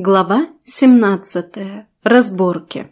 Глава 17. Разборки.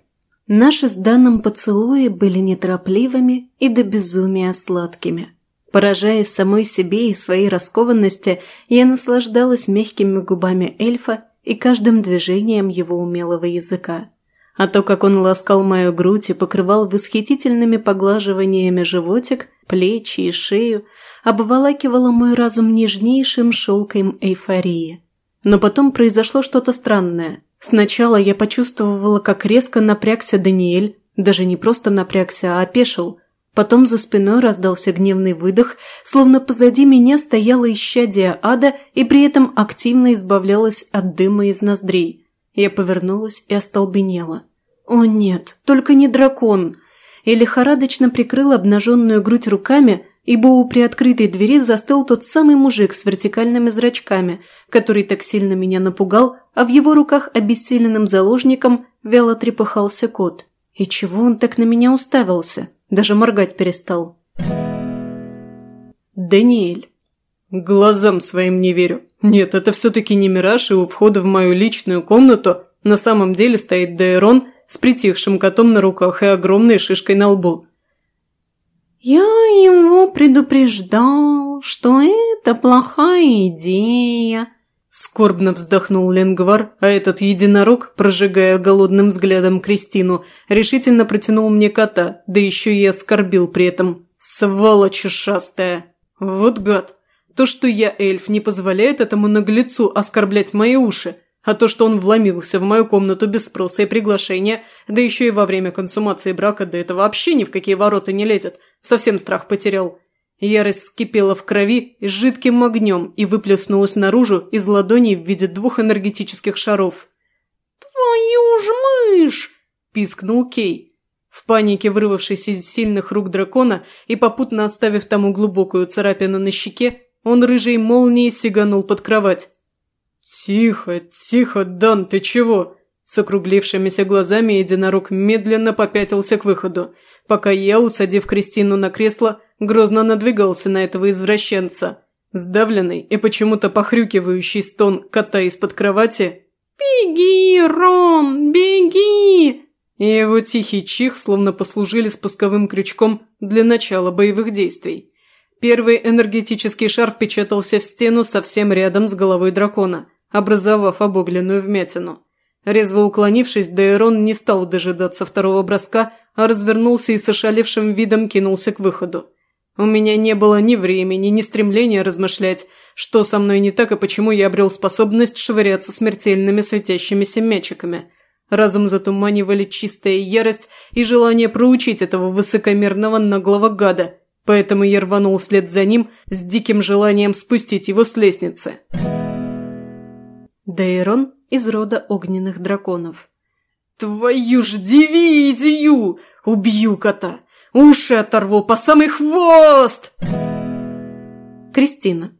Наши с Даном поцелуи были неторопливыми и до безумия сладкими. Поражаясь самой себе и своей раскованности, я наслаждалась мягкими губами эльфа и каждым движением его умелого языка. А то, как он ласкал мою грудь и покрывал восхитительными поглаживаниями животик, плечи и шею, обволакивало мой разум нежнейшим шелком эйфории – но потом произошло что-то странное. Сначала я почувствовала, как резко напрягся Даниэль, даже не просто напрягся, а опешил. Потом за спиной раздался гневный выдох, словно позади меня стояла исчадие ада и при этом активно избавлялась от дыма из ноздрей. Я повернулась и остолбенела. «О нет, только не дракон!» И лихорадочно прикрыла обнаженную грудь руками, ибо у приоткрытой двери застыл тот самый мужик с вертикальными зрачками, который так сильно меня напугал, а в его руках обессиленным заложником вяло трепыхался кот. И чего он так на меня уставился? Даже моргать перестал. Даниэль. Глазам своим не верю. Нет, это все-таки не мираж, и у входа в мою личную комнату на самом деле стоит Дейрон с притихшим котом на руках и огромной шишкой на лбу. «Я его предупреждал, что это плохая идея», Скорбно вздохнул Ленгвар, а этот единорог, прожигая голодным взглядом Кристину, решительно протянул мне кота, да еще и оскорбил при этом. Сволочь ушастая! Вот гад! То, что я эльф, не позволяет этому наглецу оскорблять мои уши, а то, что он вломился в мою комнату без спроса и приглашения, да еще и во время консумации брака, да это вообще ни в какие ворота не лезет, совсем страх потерял. Ярость вскипела в крови с жидким огнем и выплеснулась наружу из ладоней в виде двух энергетических шаров. «Твою ж мышь!» – пискнул Кей. В панике вырвавшись из сильных рук дракона и попутно оставив тому глубокую царапину на щеке, он рыжей молнией сиганул под кровать. «Тихо, тихо, Дан, ты чего?» С округлившимися глазами единорог медленно попятился к выходу, пока я, усадив Кристину на кресло, грозно надвигался на этого извращенца. Сдавленный и почему-то похрюкивающий стон кота из-под кровати «Беги, Рон, беги!» и его тихий чих словно послужили спусковым крючком для начала боевых действий. Первый энергетический шар впечатался в стену совсем рядом с головой дракона, образовав обугленную вмятину. Резво уклонившись, Дейрон не стал дожидаться второго броска, развернулся и с ошалевшим видом кинулся к выходу. У меня не было ни времени, ни стремления размышлять, что со мной не так и почему я обрел способность швыряться смертельными светящимися мячиками. Разум затуманивали чистая ярость и желание проучить этого высокомерного наглого гада, поэтому я рванул вслед за ним с диким желанием спустить его с лестницы. Дейрон из рода огненных драконов. «Твою ж дивизию! Убью кота!» Уши оторву по самый хвост!» Кристина.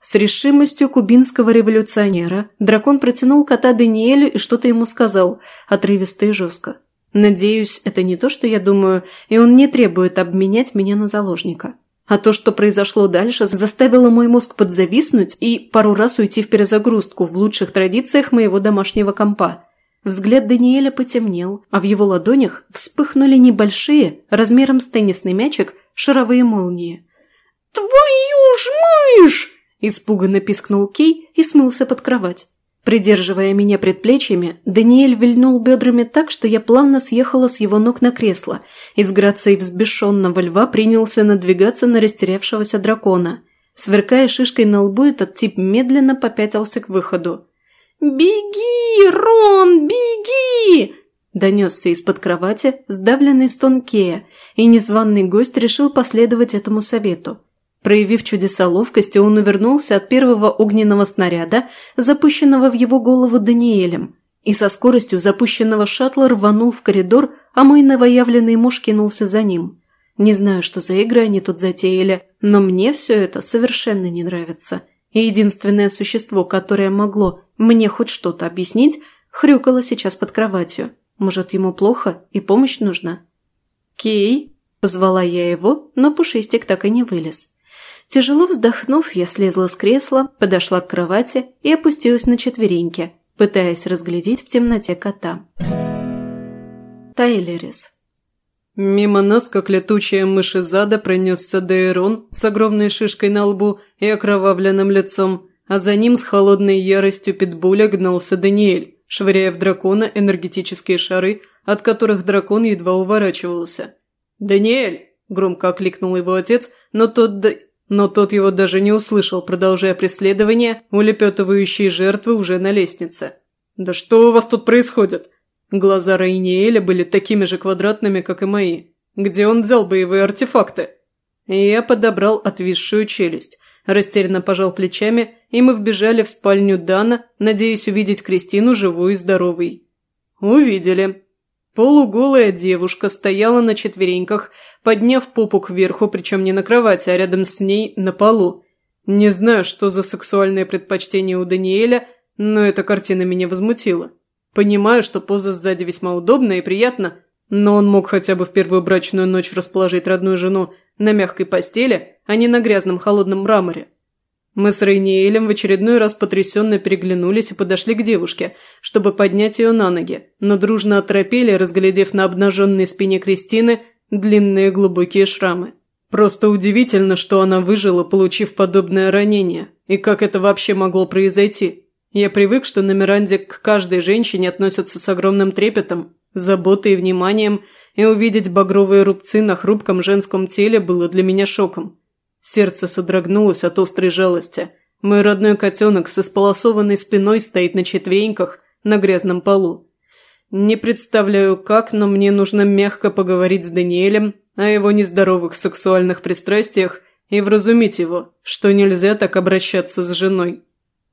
С решимостью кубинского революционера дракон протянул кота Даниэлю и что-то ему сказал, отрывисто и жестко. Надеюсь, это не то, что я думаю, и он не требует обменять меня на заложника. А то, что произошло дальше, заставило мой мозг подзависнуть и пару раз уйти в перезагрузку в лучших традициях моего домашнего компа. Взгляд Даниэля потемнел, а в его ладонях вспыхнули небольшие, размером с теннисный мячик, шаровые молнии. «Твою ж мышь!» – испуганно пискнул Кей и смылся под кровать. Придерживая меня предплечьями, Даниэль вильнул бедрами так, что я плавно съехала с его ног на кресло и с грацией взбешенного льва принялся надвигаться на растерявшегося дракона. Сверкая шишкой на лбу, этот тип медленно попятился к выходу. «Беги, Рон, беги!» Донесся из-под кровати сдавленный стон Кея, и незваный гость решил последовать этому совету. Проявив чудеса ловкости, он увернулся от первого огненного снаряда, запущенного в его голову Даниэлем, и со скоростью запущенного шаттла рванул в коридор, а мой новоявленный муж кинулся за ним. Не знаю, что за игры они тут затеяли, но мне все это совершенно не нравится. И единственное существо, которое могло мне хоть что-то объяснить, хрюкало сейчас под кроватью. Может, ему плохо и помощь нужна? «Кей!» – позвала я его, но Пушистик так и не вылез. Тяжело вздохнув, я слезла с кресла, подошла к кровати и опустилась на четвереньки, пытаясь разглядеть в темноте кота. Тайлерис. Мимо нас, как летучая мышь из ада, пронесся Дейрон с огромной шишкой на лбу и окровавленным лицом, а за ним с холодной яростью питбуля гнался Даниэль, швыряя в дракона энергетические шары, от которых дракон едва уворачивался. «Даниэль!» – громко окликнул его отец, но тот, но тот его даже не услышал, продолжая преследование, улепетывающие жертвы уже на лестнице. «Да что у вас тут происходит?» Глаза Райниэля были такими же квадратными, как и мои. Где он взял боевые артефакты? Я подобрал отвисшую челюсть, растерянно пожал плечами, и мы вбежали в спальню Дана, надеясь увидеть Кристину живой и здоровой. Увидели. Полуголая девушка стояла на четвереньках, подняв попу кверху, причем не на кровати, а рядом с ней на полу. Не знаю, что за сексуальное предпочтение у Даниэля, но эта картина меня возмутила. Понимаю, что поза сзади весьма удобна и приятна, но он мог хотя бы в первую брачную ночь расположить родную жену на мягкой постели, а не на грязном холодном мраморе. Мы с Рейниэлем в очередной раз потрясенно переглянулись и подошли к девушке, чтобы поднять ее на ноги, но дружно оторопели, разглядев на обнаженной спине Кристины длинные глубокие шрамы. Просто удивительно, что она выжила, получив подобное ранение, и как это вообще могло произойти. Я привык, что на Миранде к каждой женщине относятся с огромным трепетом, заботой и вниманием, и увидеть багровые рубцы на хрупком женском теле было для меня шоком. Сердце содрогнулось от острой жалости. Мой родной котенок с исполосованной спиной стоит на четвереньках на грязном полу. Не представляю как, но мне нужно мягко поговорить с Даниэлем о его нездоровых сексуальных пристрастиях и вразумить его, что нельзя так обращаться с женой.